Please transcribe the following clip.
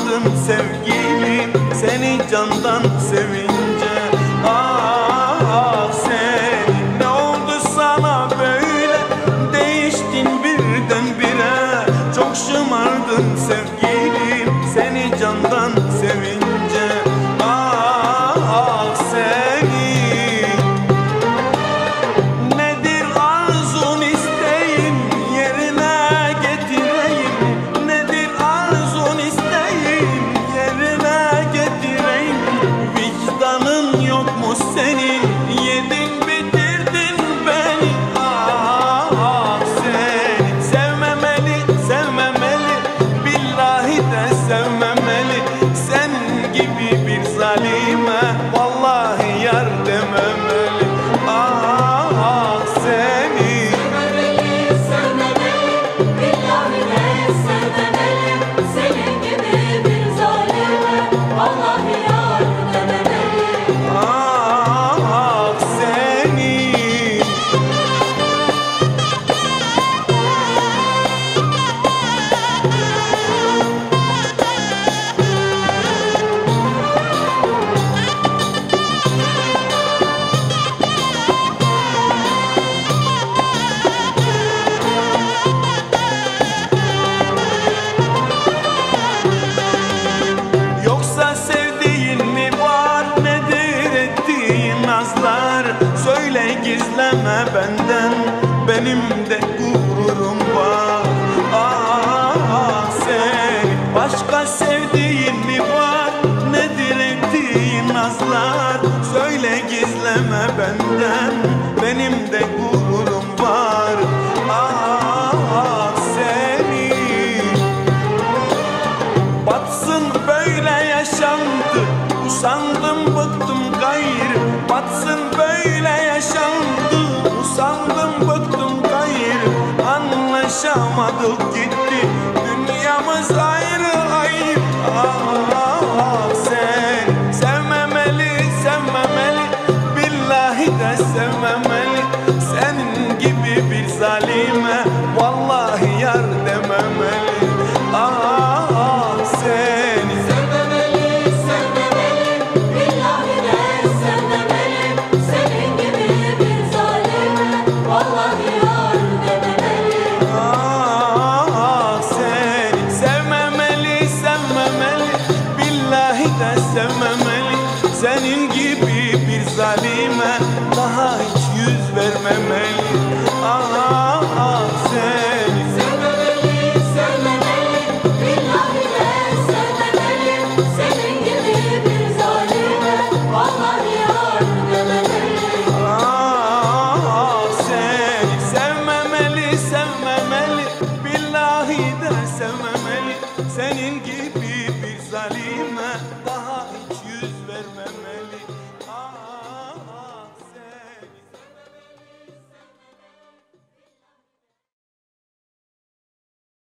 aşkın sevgi gizleme benden. Benim de gururum var. Ah sen başka sevdiğin mi var? Nedir ettiğin nazlar Söyle gizleme benden. Benim de gururum var. Ah seni. Batsın böyle yaşantı. Usandım bıktım gayrı. Batsın Barışamadık gitti. Dünyamız ayrı ayıp. Ah, sen sevmemeli sevmemeli. Billahi de sevmem में मैं